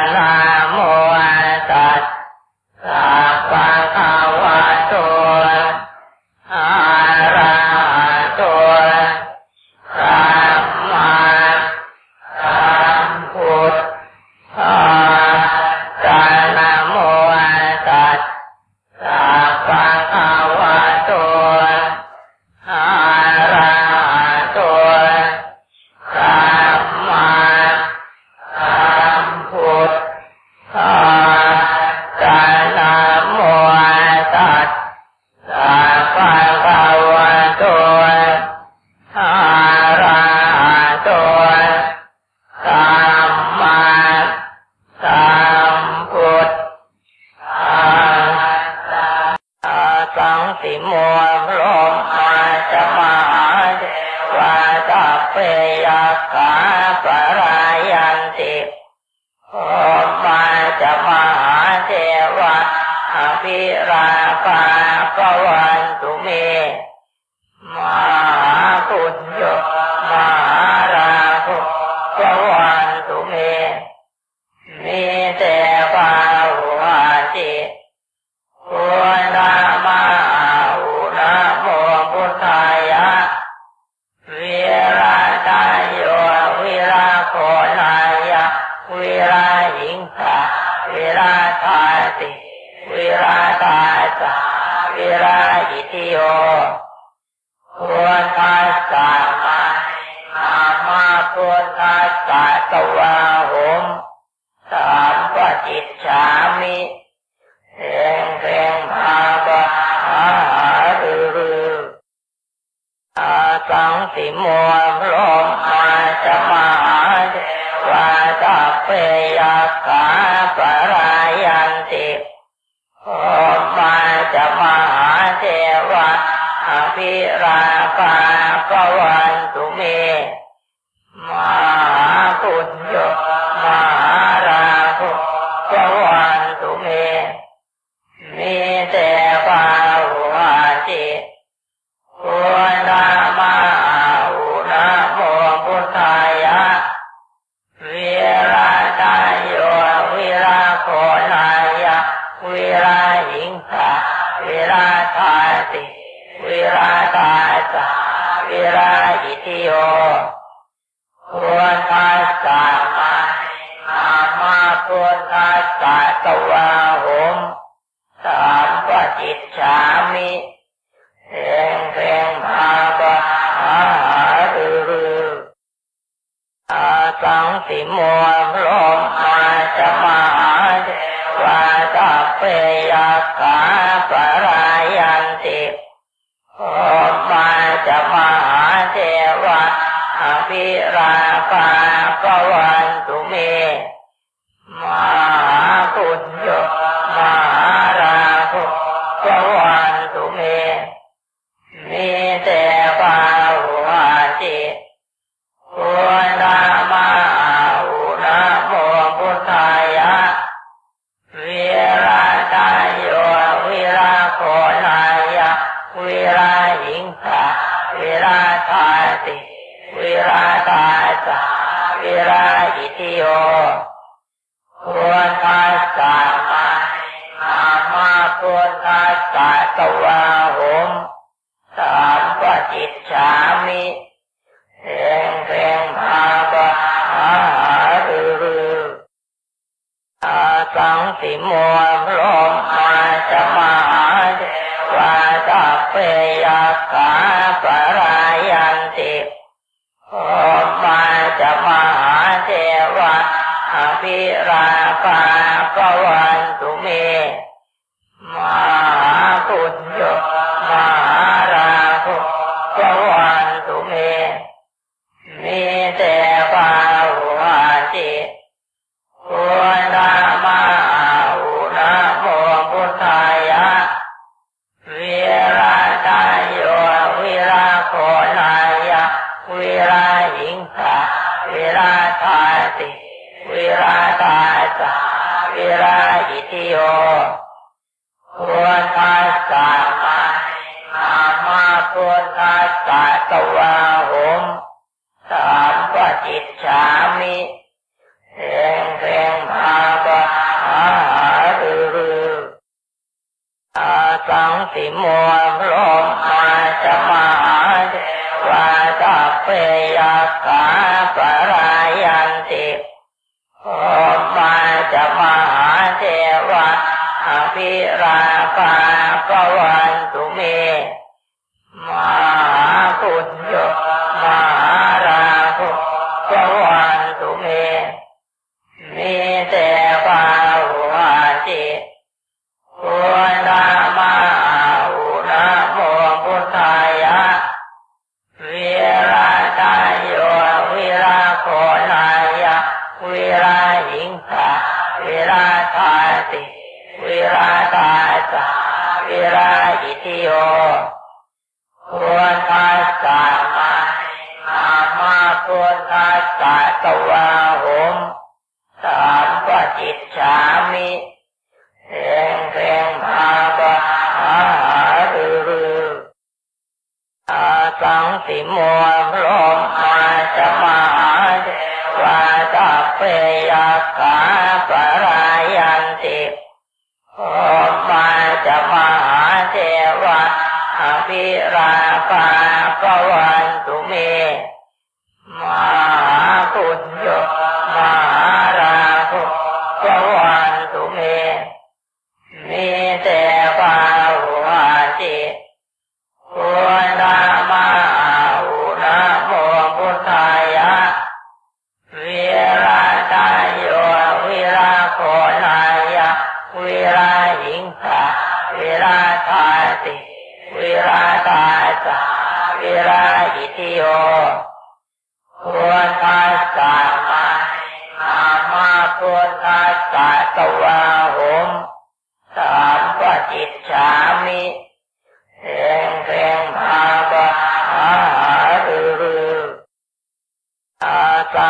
အရာ วิราหิติโยควรทธัสสะมาอามาควรทัสสะตวาหมสามปจิตสามิเร่งเร่งมาบาหารืออาสังสิมวลลมอาจะมาเดวาตาเปยกาปรายันติ para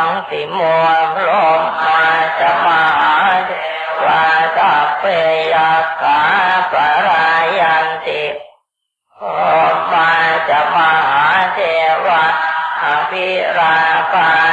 งสิม่วงลมมาจะมาว่า สัพเพยกาปรายันติโอมาจะมาเทวะอภิราภา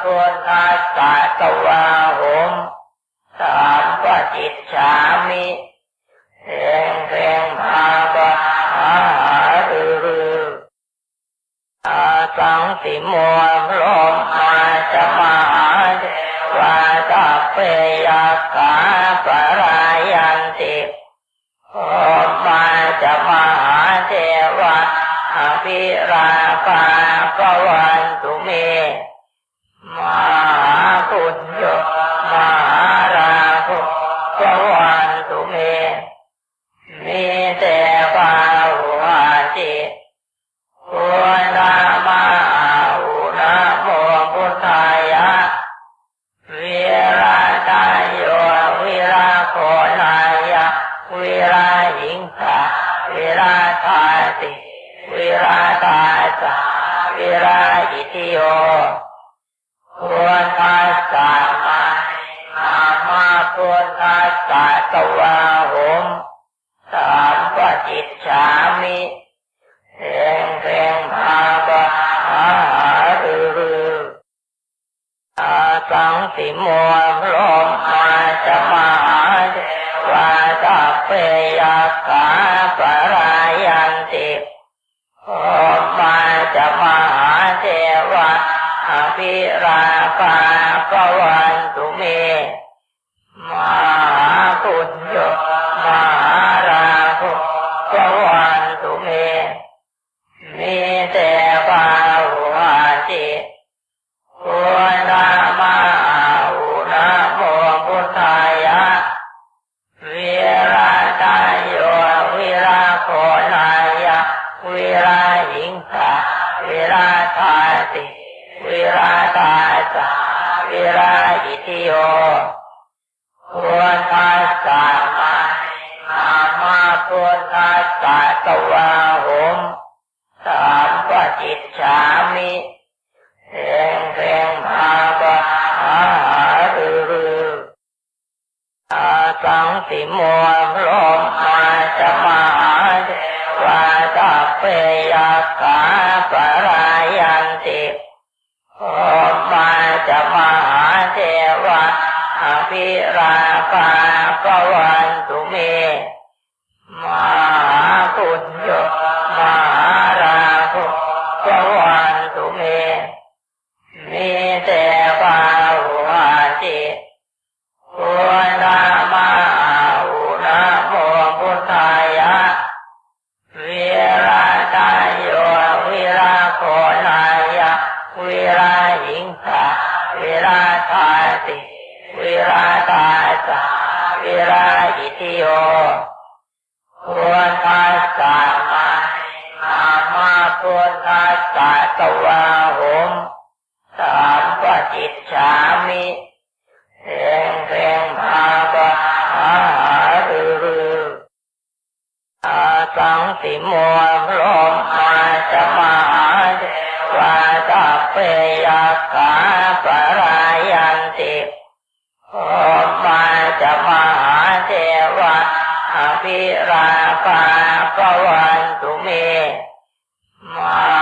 โวรอาสาตวาหมถามว่าจิตสามิแรงแรงพาบะหาหารืออาสังสิมวลลมอาจมาเทวาตาเปยากาปรายันติโอมาจะมาหาเทวาอภิราปาปวันตุเม ภิราภาภวันตุเมมา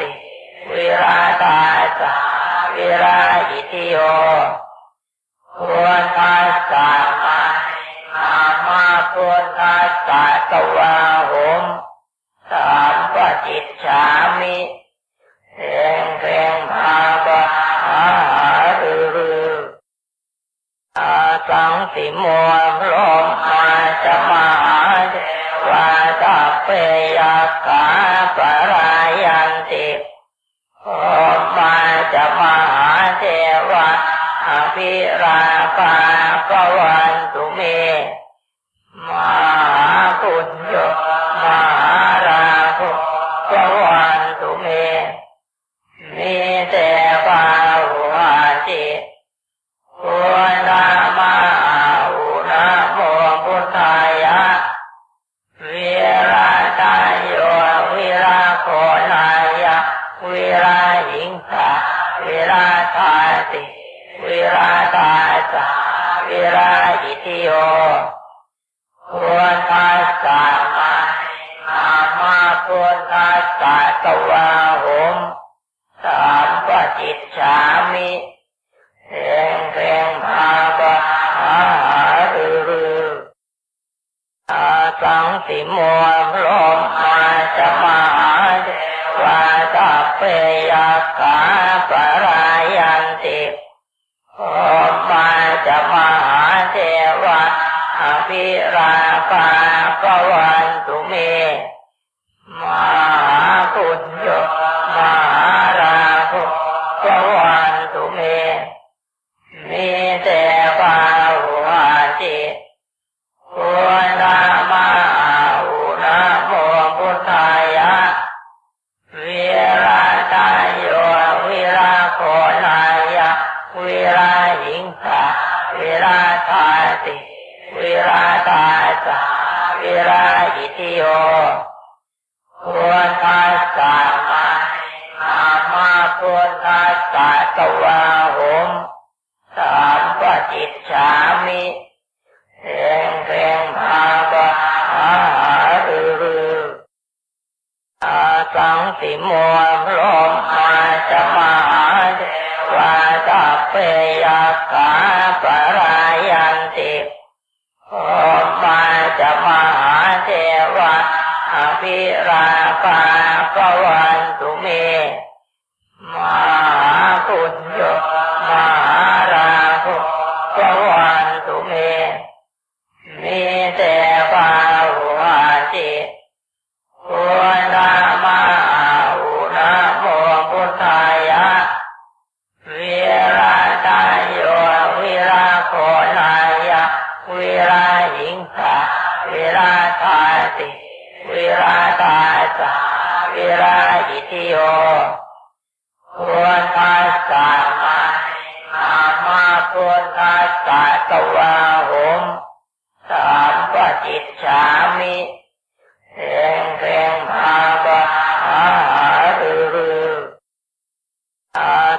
ติวิราตาสาวิราหิติโยควรทัสสะมาอามาควรทัสสะตวาหม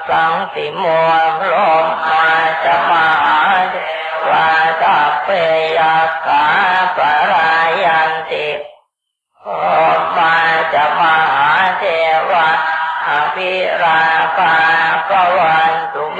สังติโมลมอาจมายวาตาเปยากาปรายันติอมาจมาเทวะอภิราภาปวันตุเม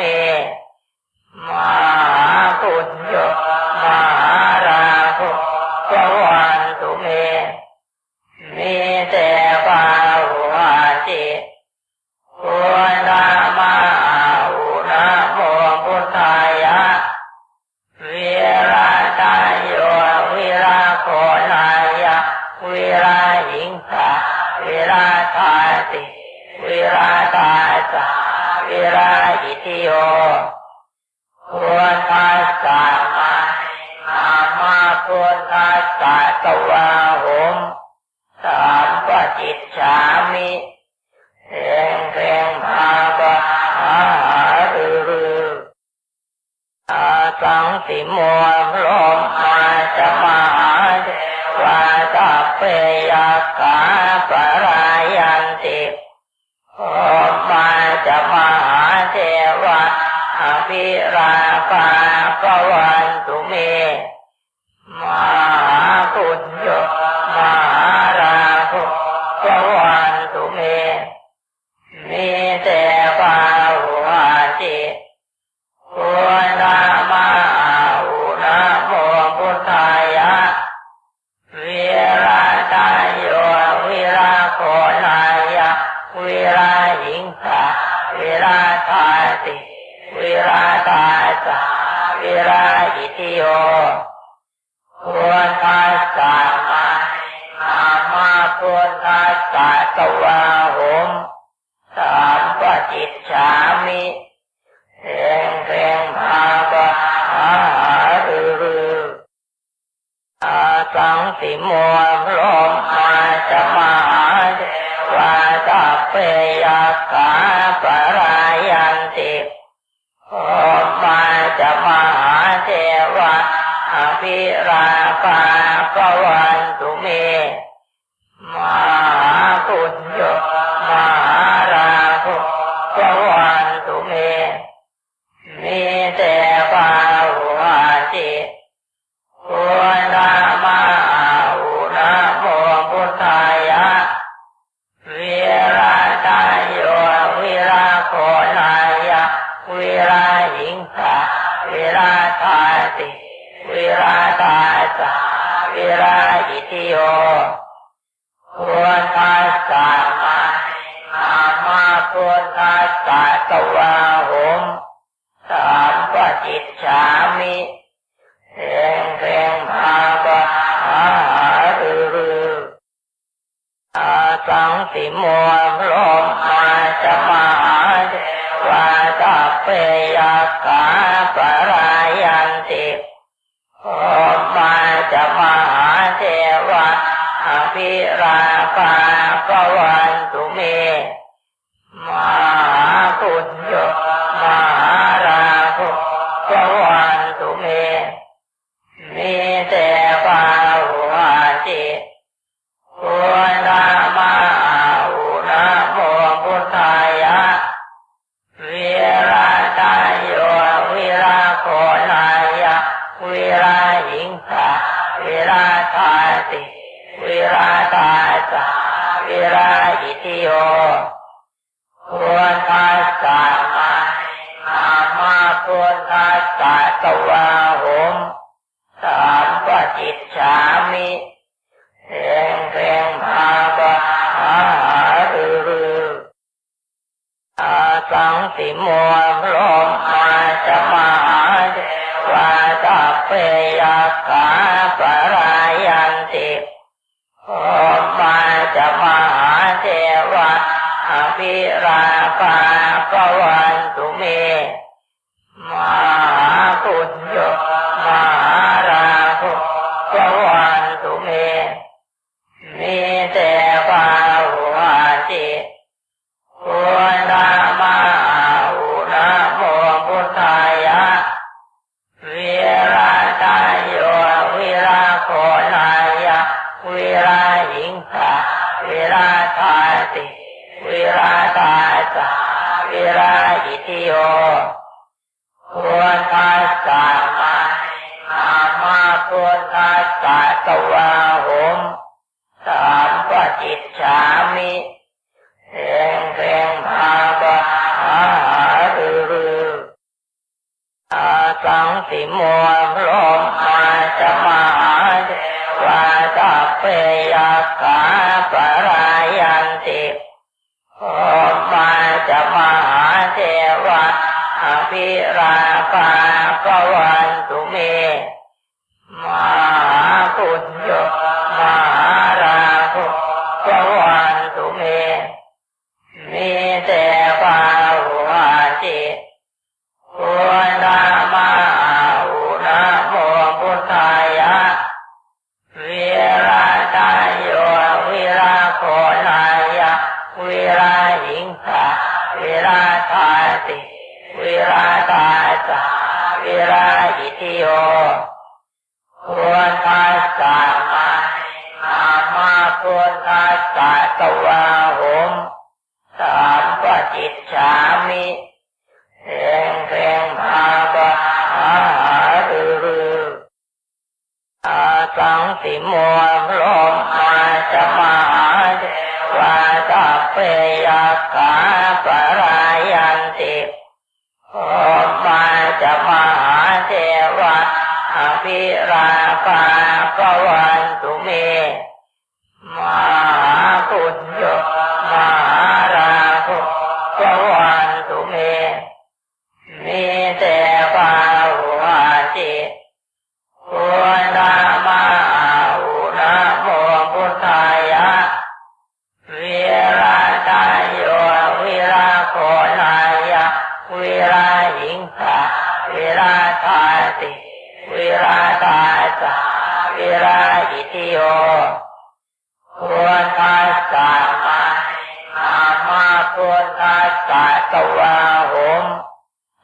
ควนอาสาตวาหม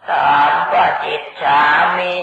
สามปจิตสามิ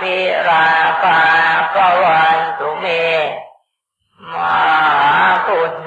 ภิราภาปวันตุเมมาคุณ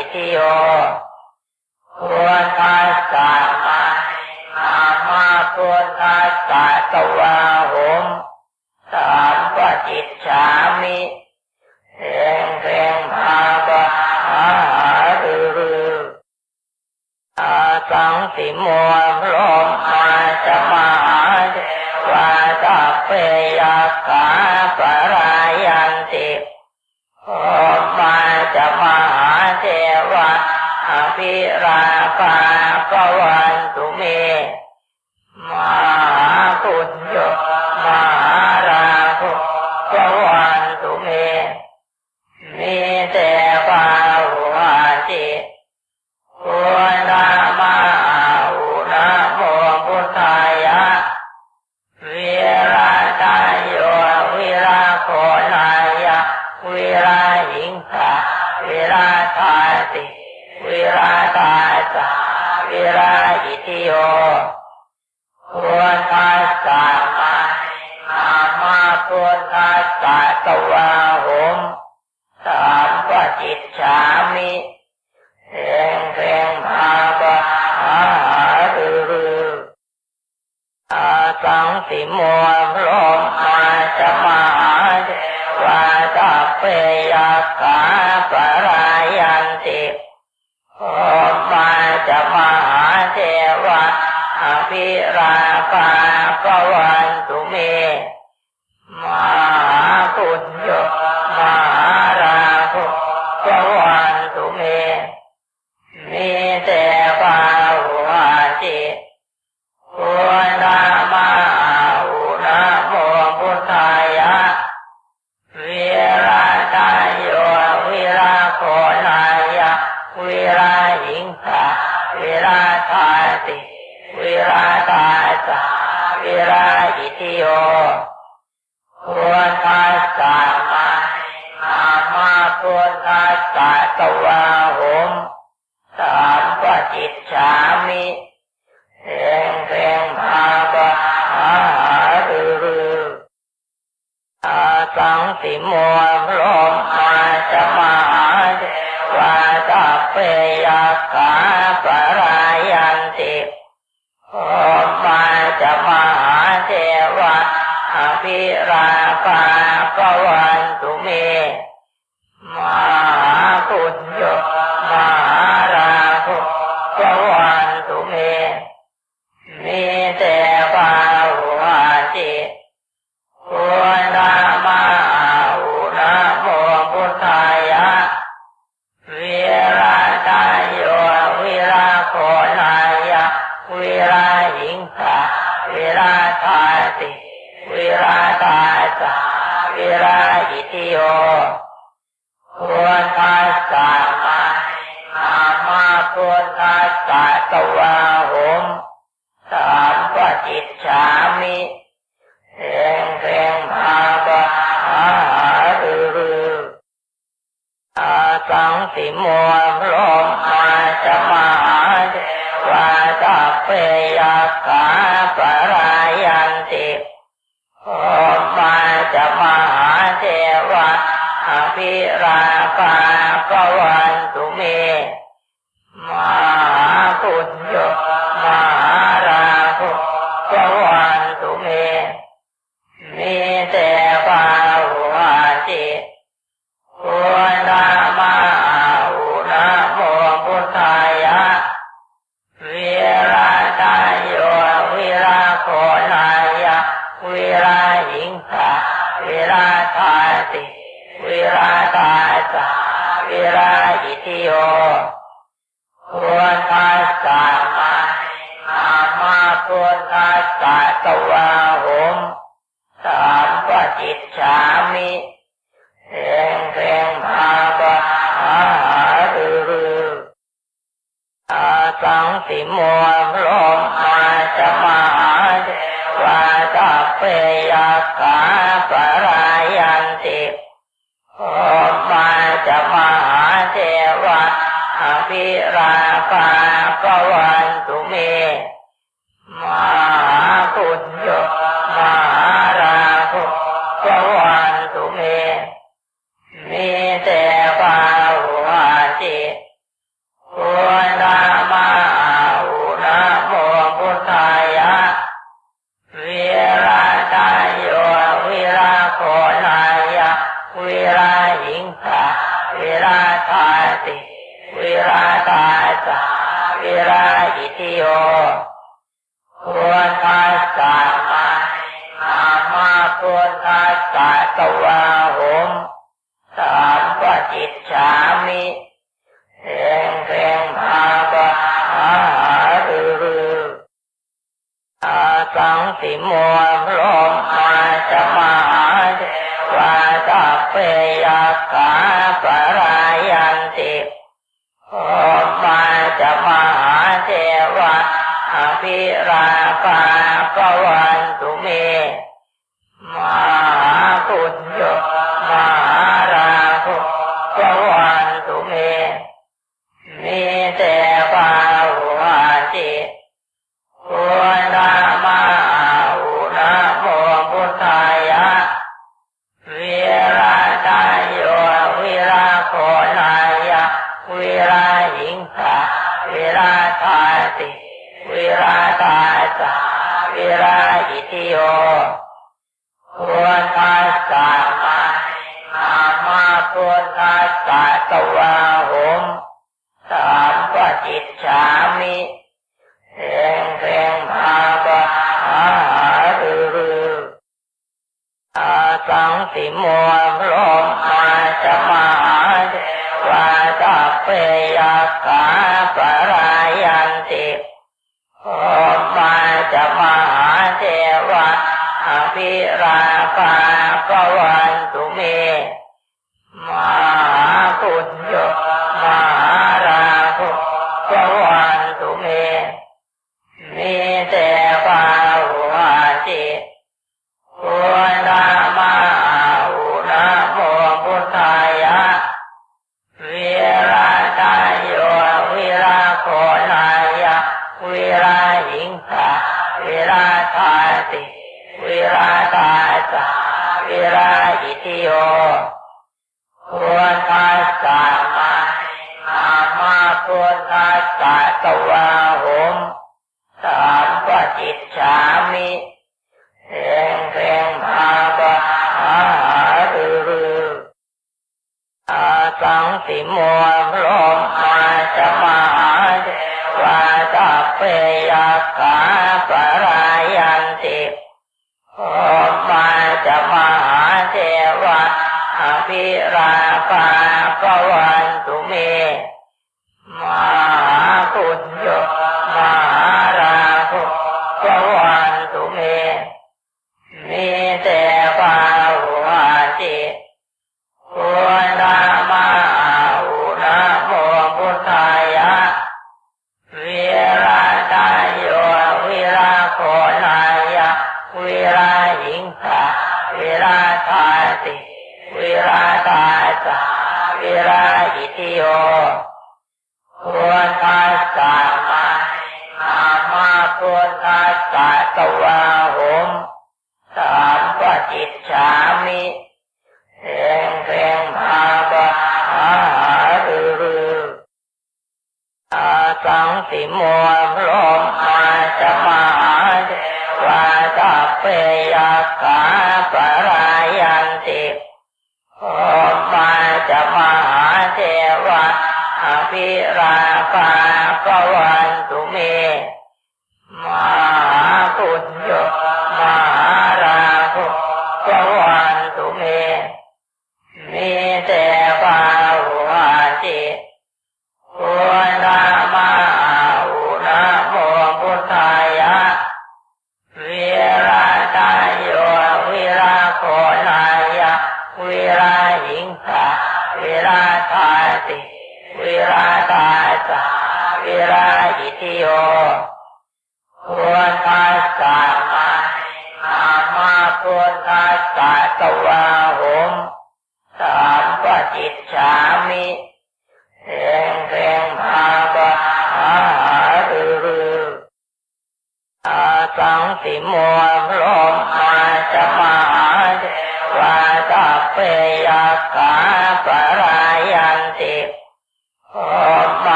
इति यो สังติโมโลมาจะมาเวาตาเปยากาปรายันติโอมาจะมาเทวะอภิราภาปวันตุเม တဝါဟော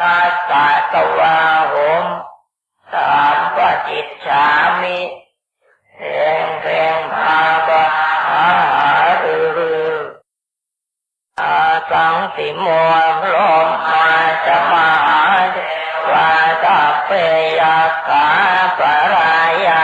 ทัสสะกวาหมสามปฏิจฉามิแรงแรงภาบะหาหรือืออาสังสิมวลลมอาจะมาเทวาตาเปยากาปรายา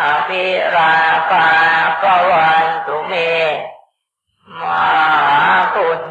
อภิราภาวันตุเมมาคุณ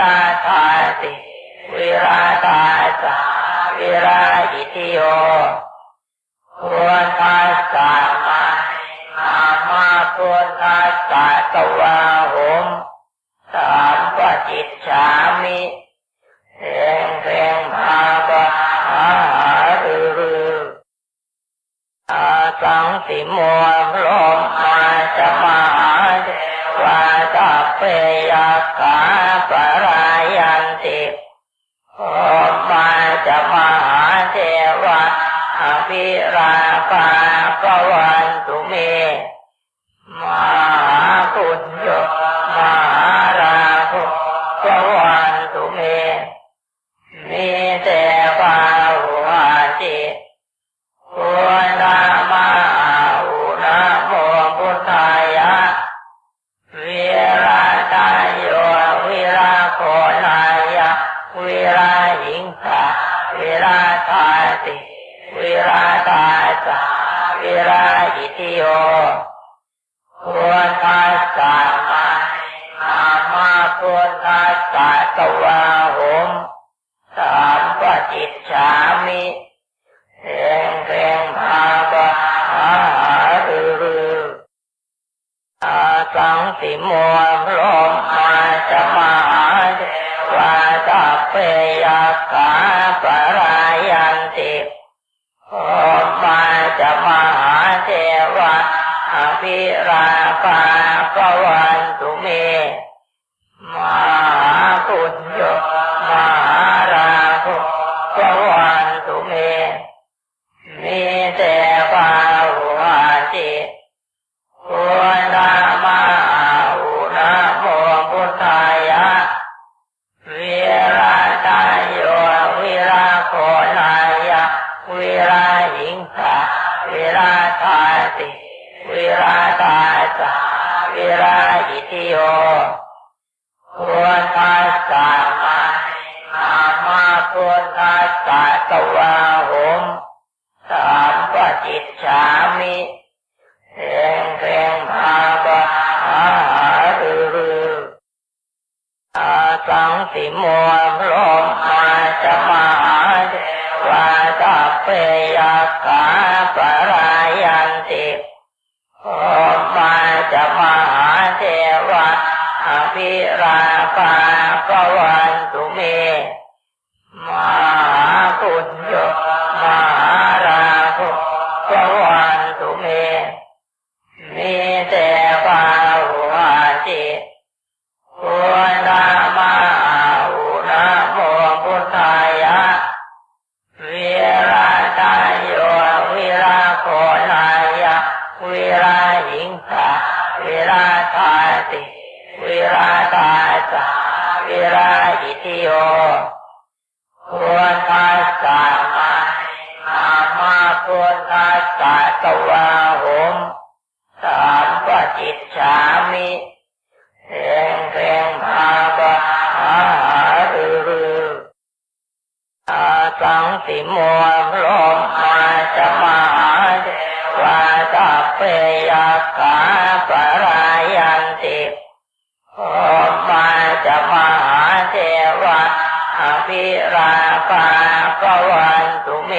ราตาติวิราตาสาวิราอิติโยพุทัสสะมาอามาพุทัสสะตวะหมสามปจิตสามิเร่งเร่งมาบาหารือรืออาสังสิมวลมมาจะมา เปยขาปรายันติโอมาจะมหาเทวะอภิราภา สังติมโมลมอาจะมาเดวาตเปยกาปรายันติอมาจะมาเทวะอภิราภาภวันตุเม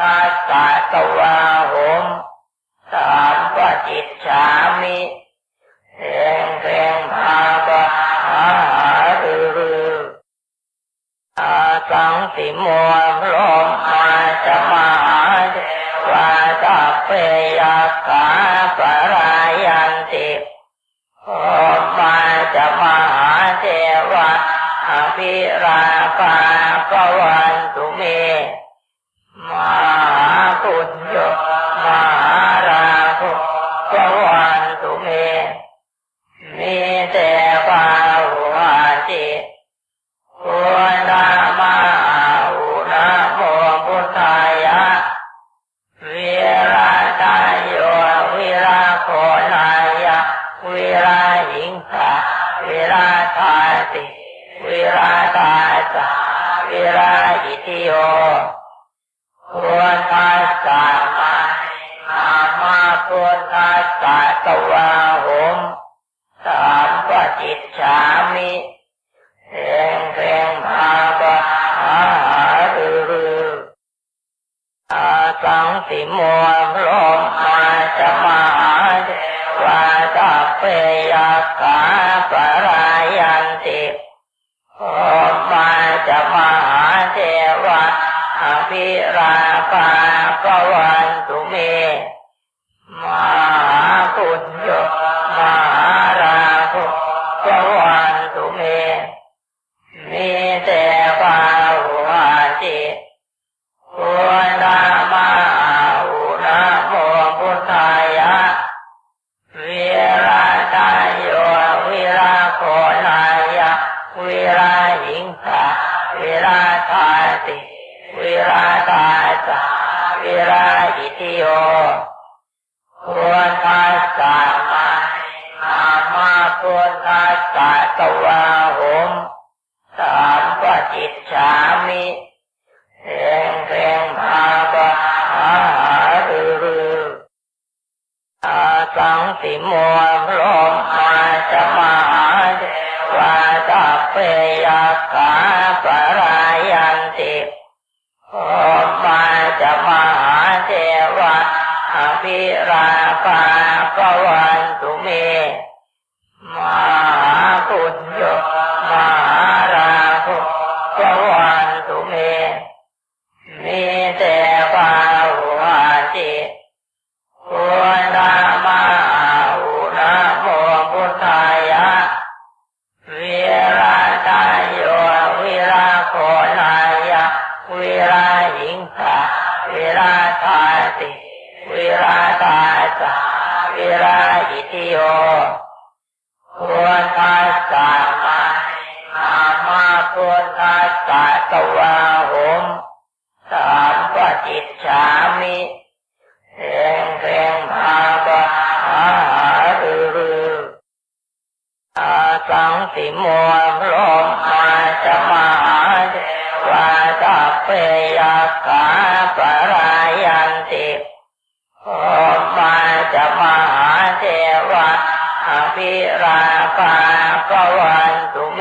นัสตาตวาหมสามปจิตชามิเรงเรงภาบาหาหรือืออาสังสิมวลมมาจะมาเดวาตาเปยาขาปรายา ภิราภากวันตุเม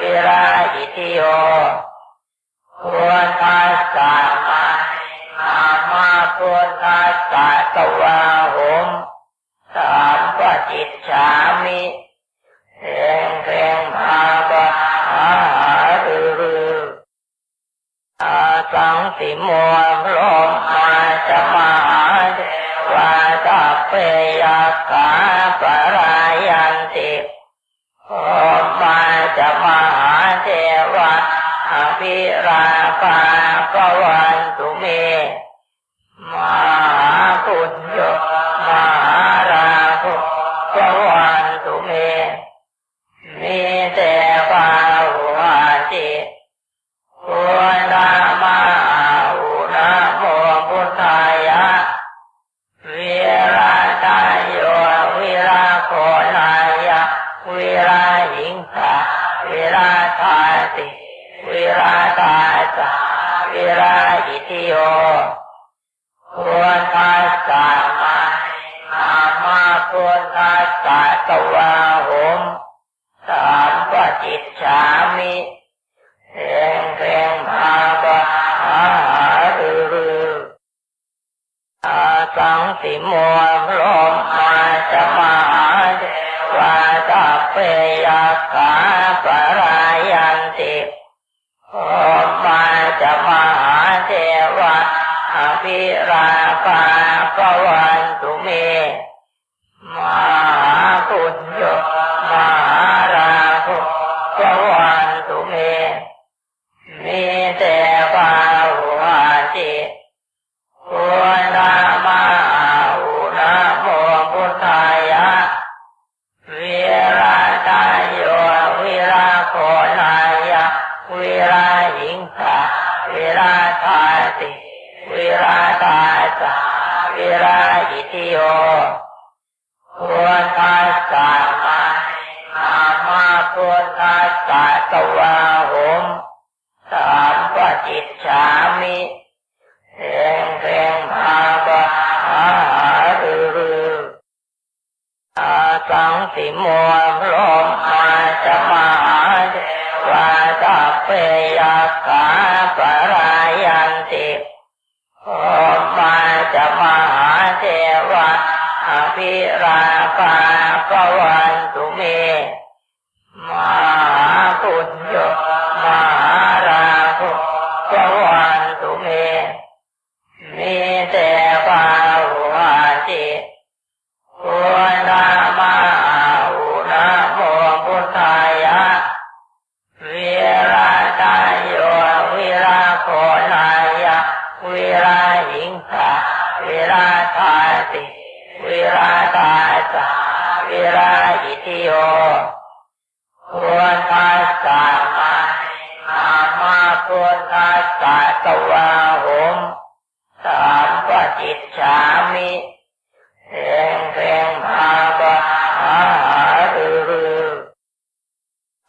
วิราอิติโยพุทธัสสะมาอามาพุทธัสะตวาหุมสามปจิตสามิเร่งเร่งมาบาหาหืออาสังสิโมลมมาจมาเทวาตาเปยากา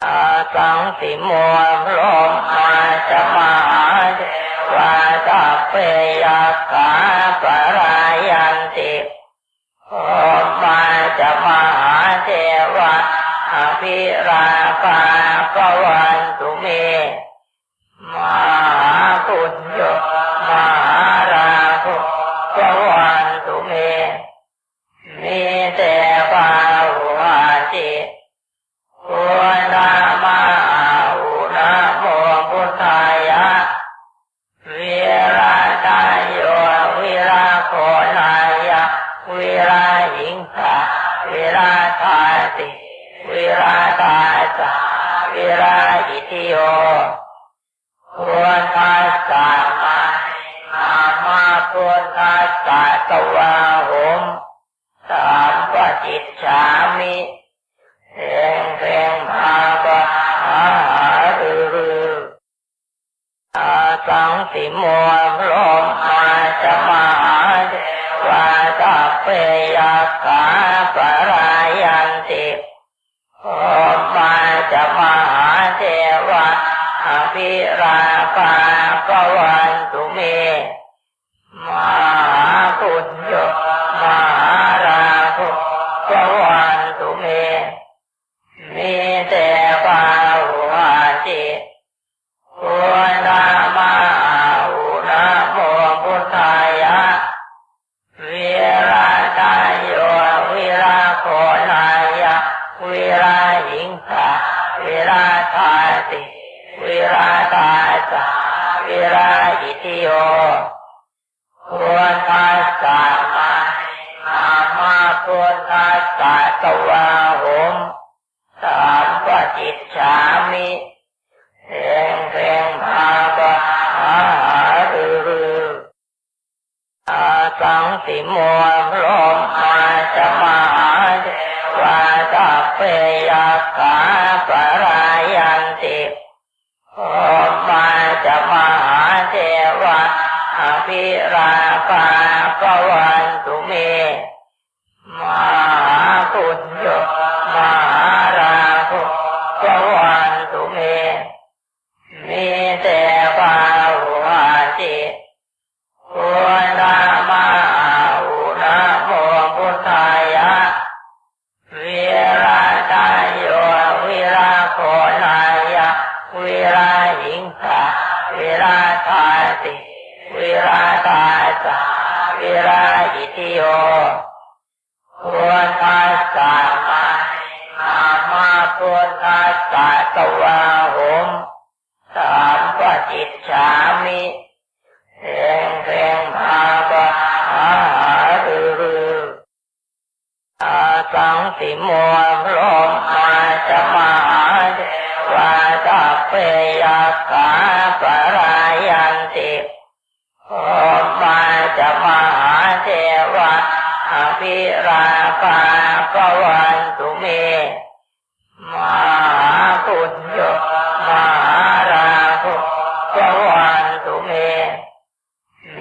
อาสังสิมวลมมาจะมาเวาตาเปยาคาปรายันติโอมาจะมาเทวะอภิราภาปวันตุเม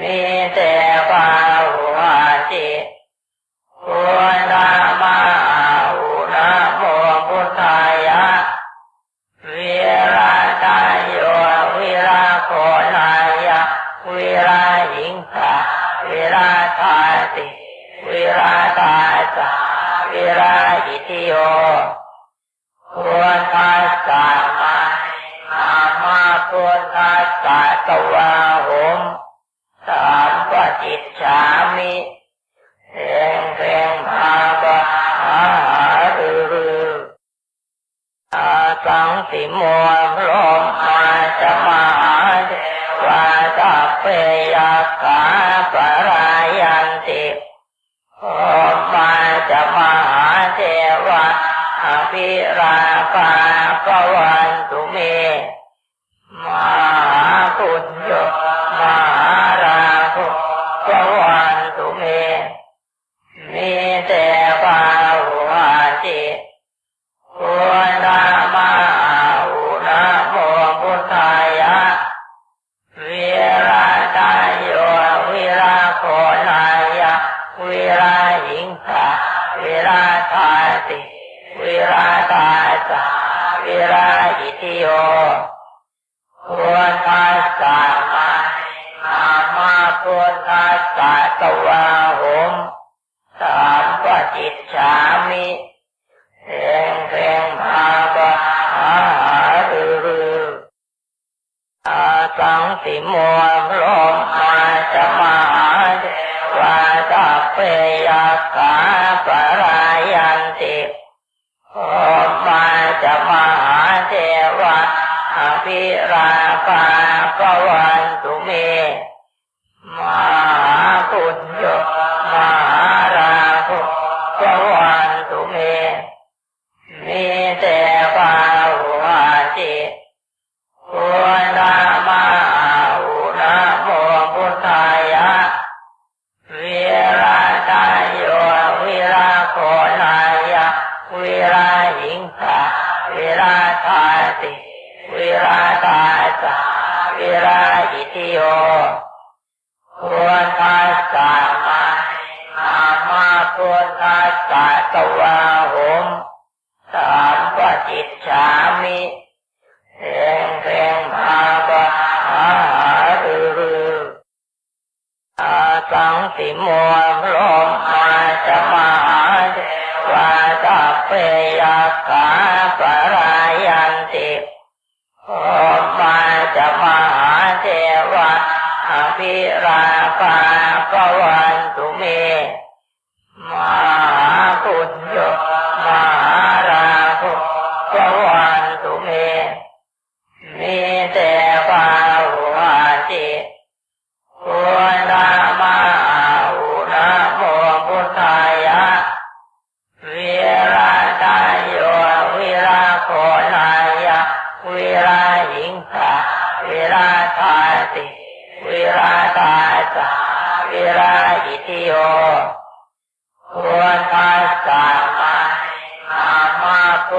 诶对。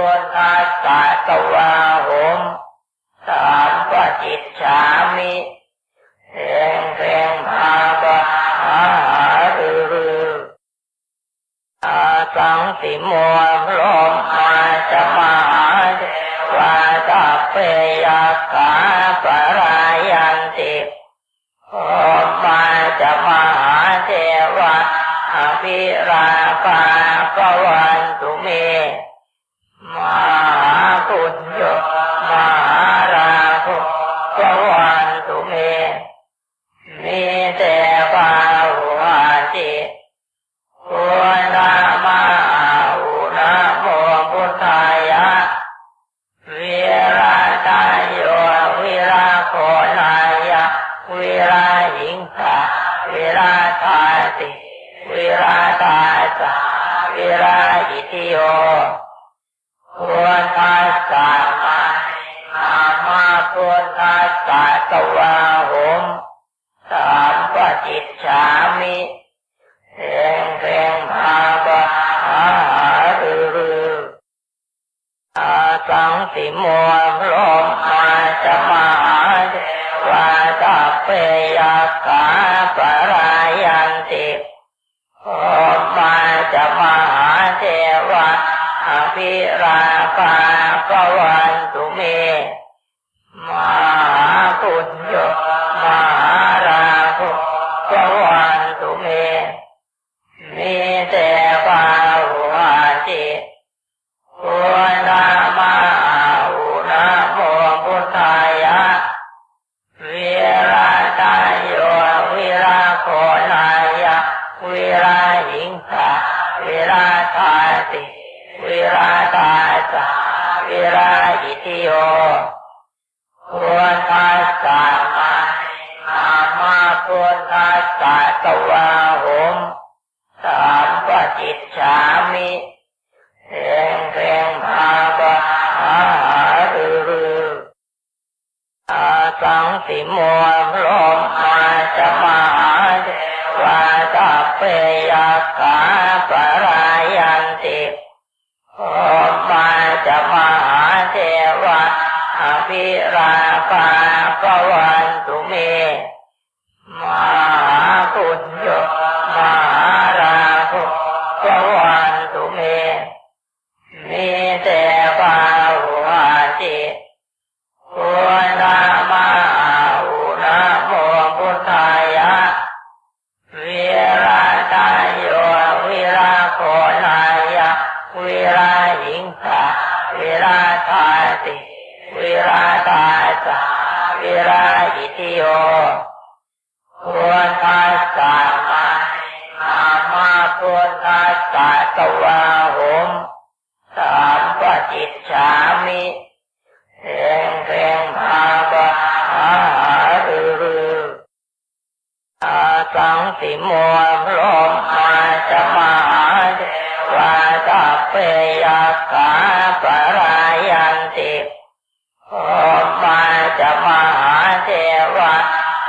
วนอาปาตวาหมสามปจิตสามิแรงแรงอาบาหาหรืออาสังสิมวลมอาจมาเทวาตเปยกาปรายันติ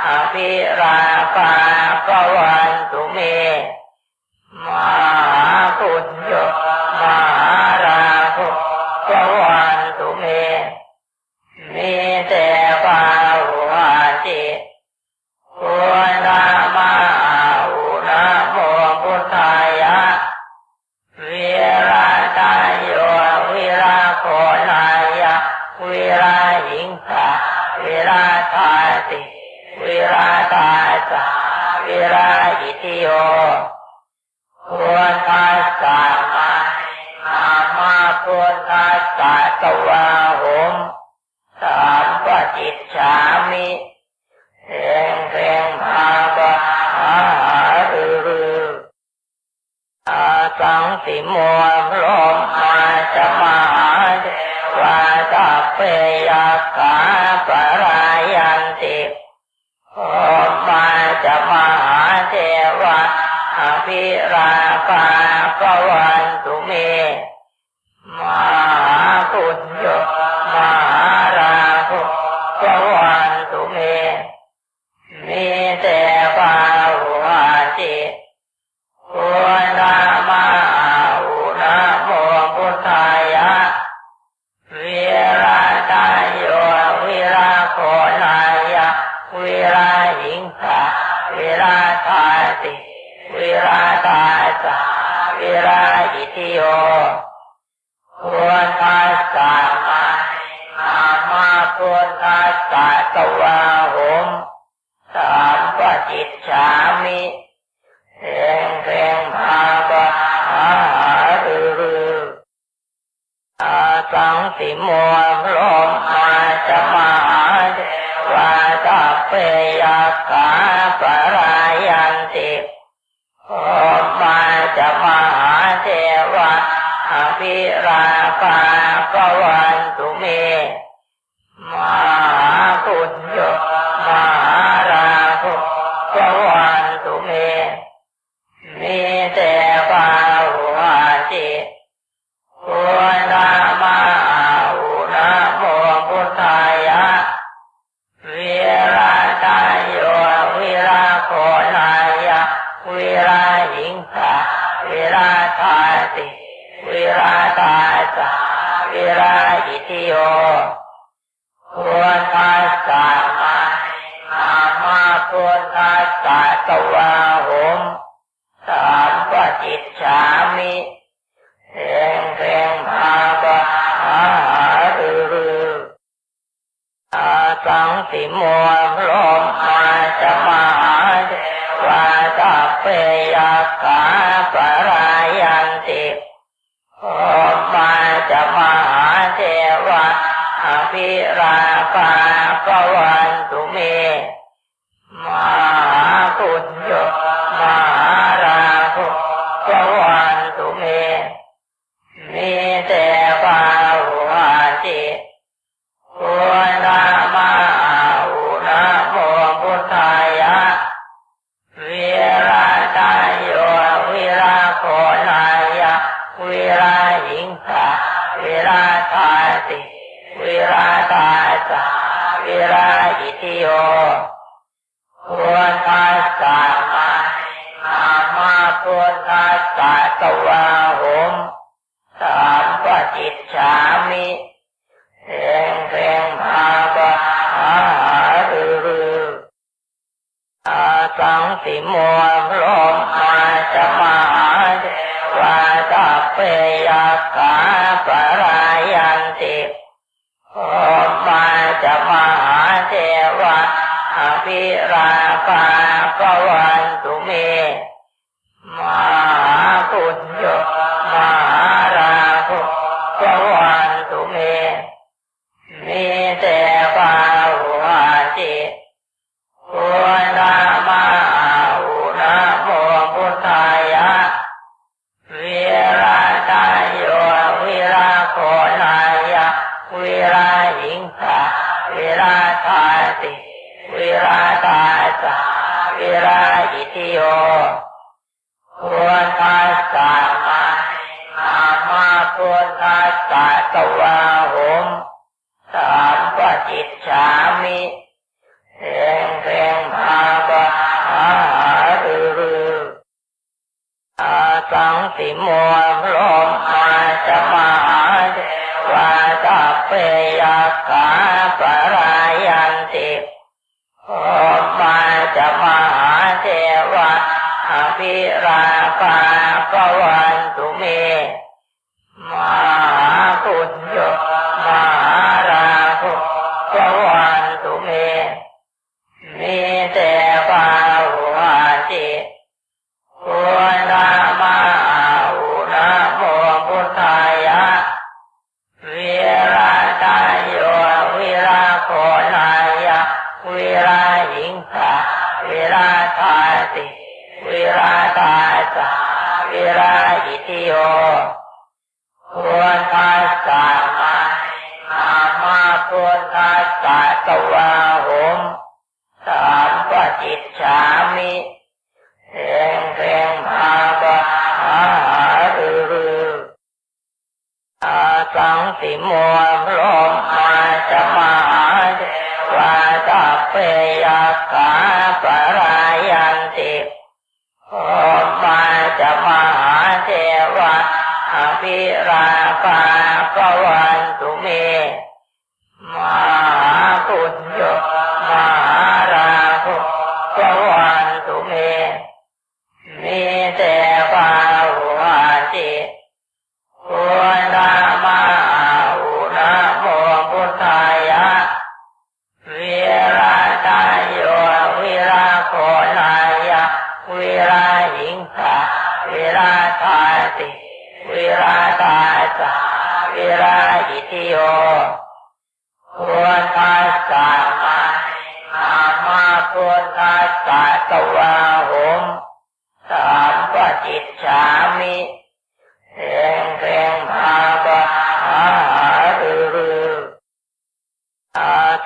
อภิราภาควันตุเม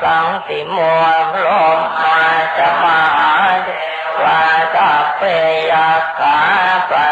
สังติมวลมอาจะมาเทวาตาเปยกาปะ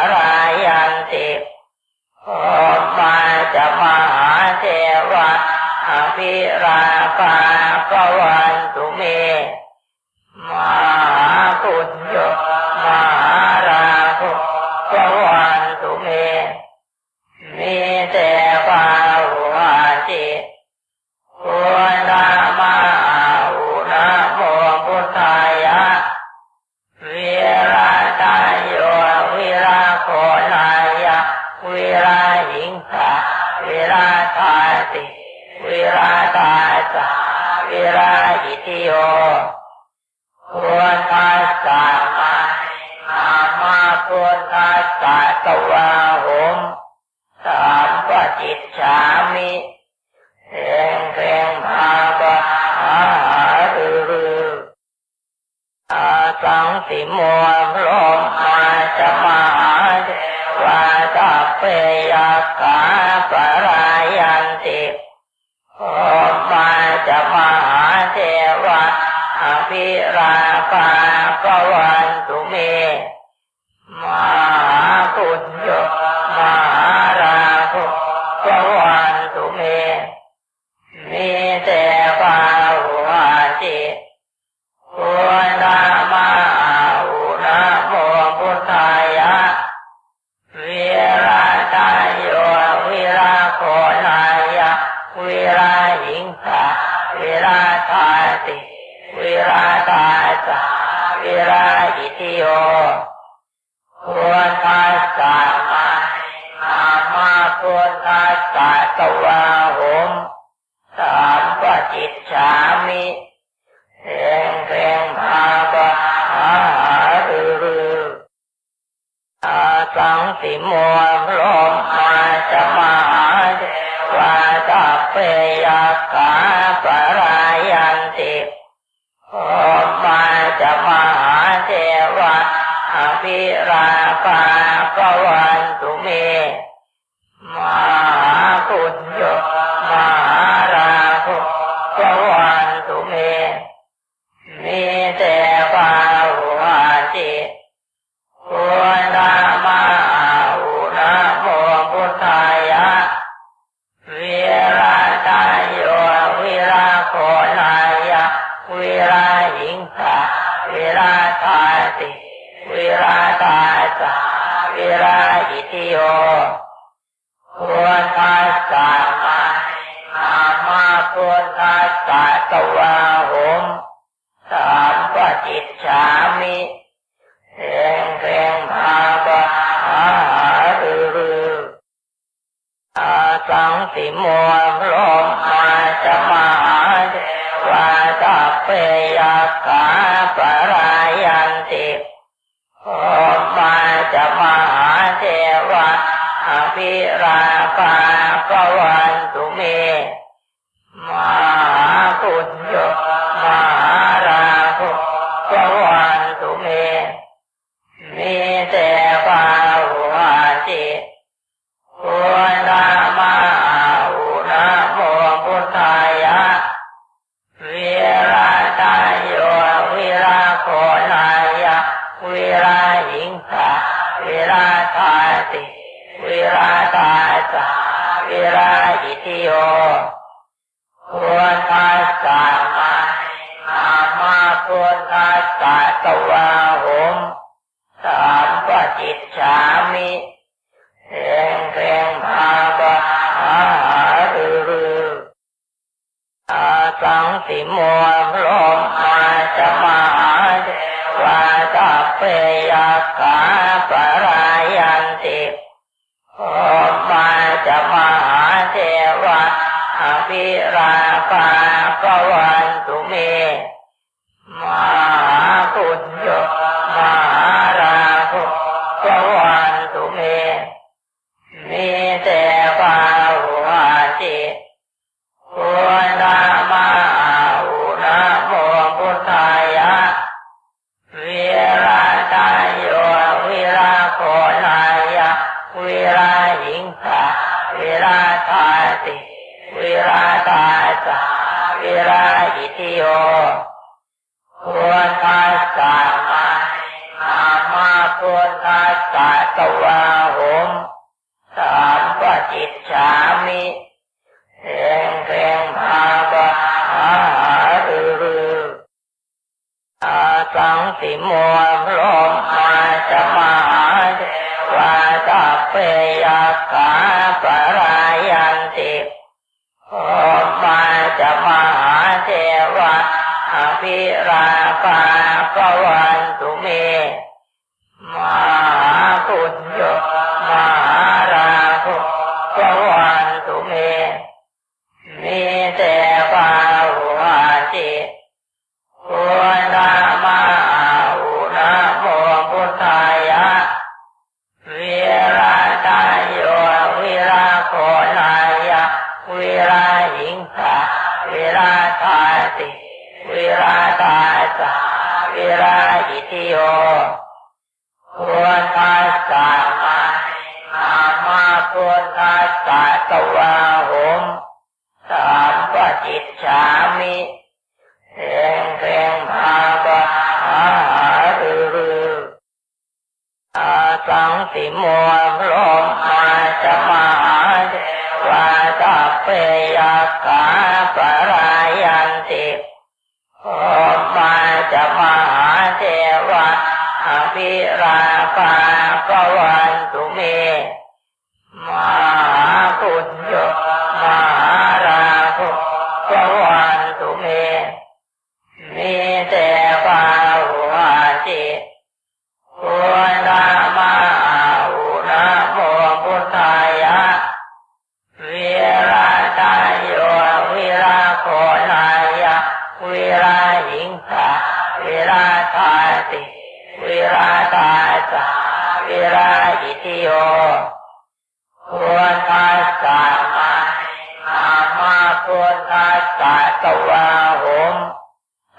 นาสสะตวาหม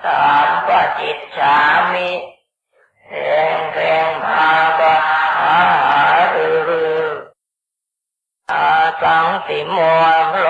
สามปจิตสามิเรงเรงมาบาหาหารืออาสังสิโมโล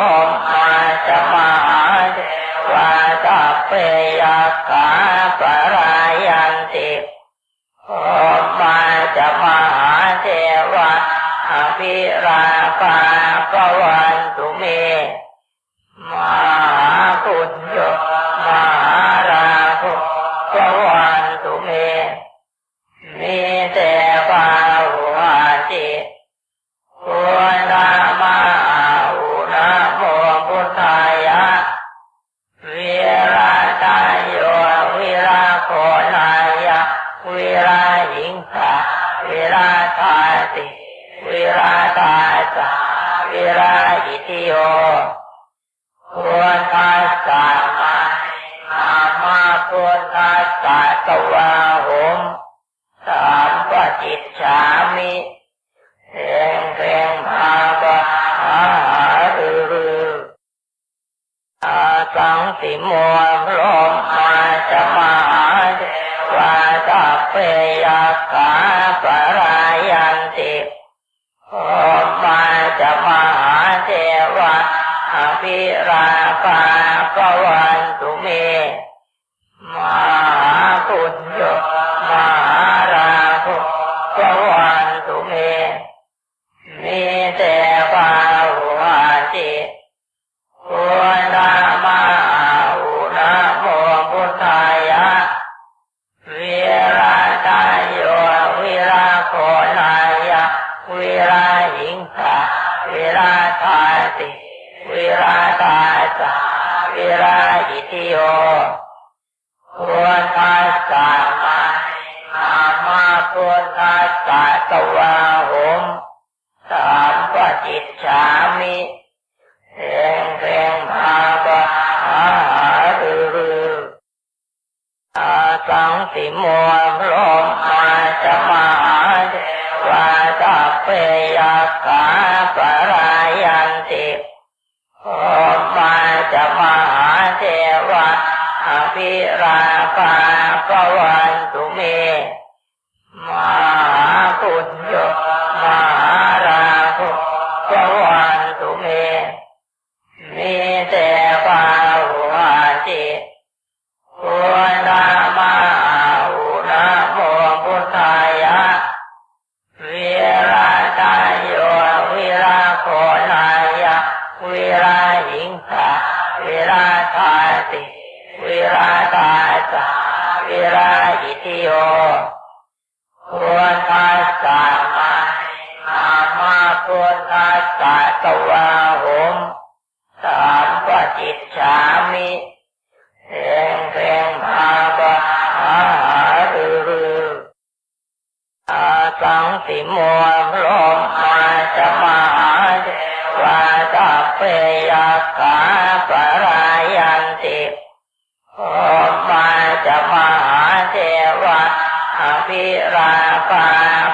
อภิราภา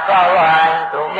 กวันตุเม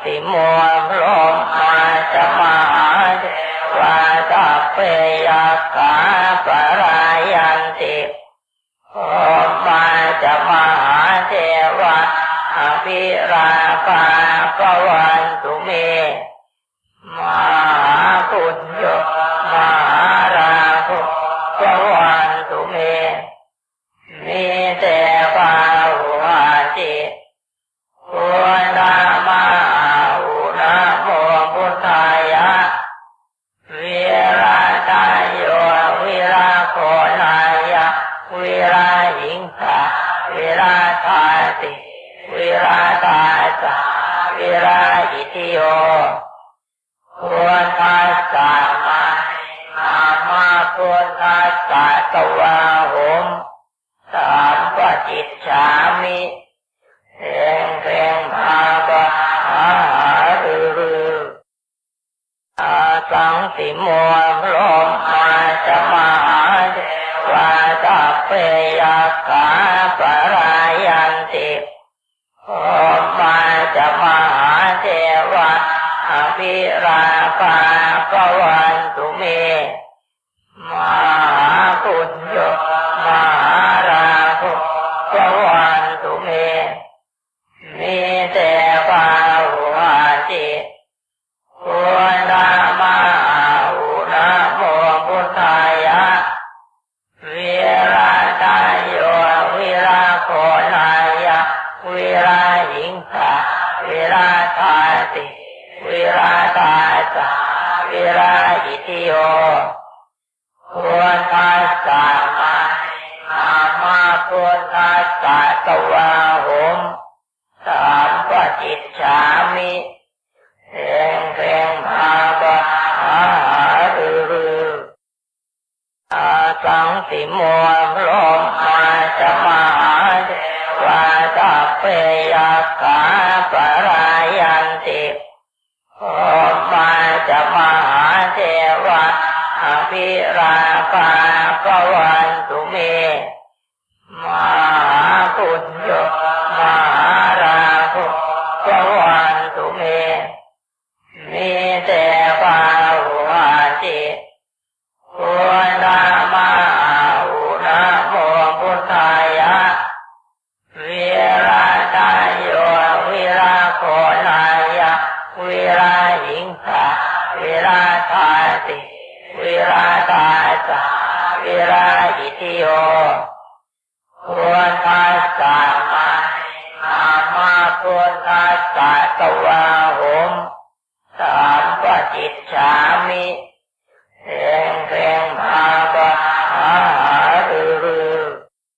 สังสิมัว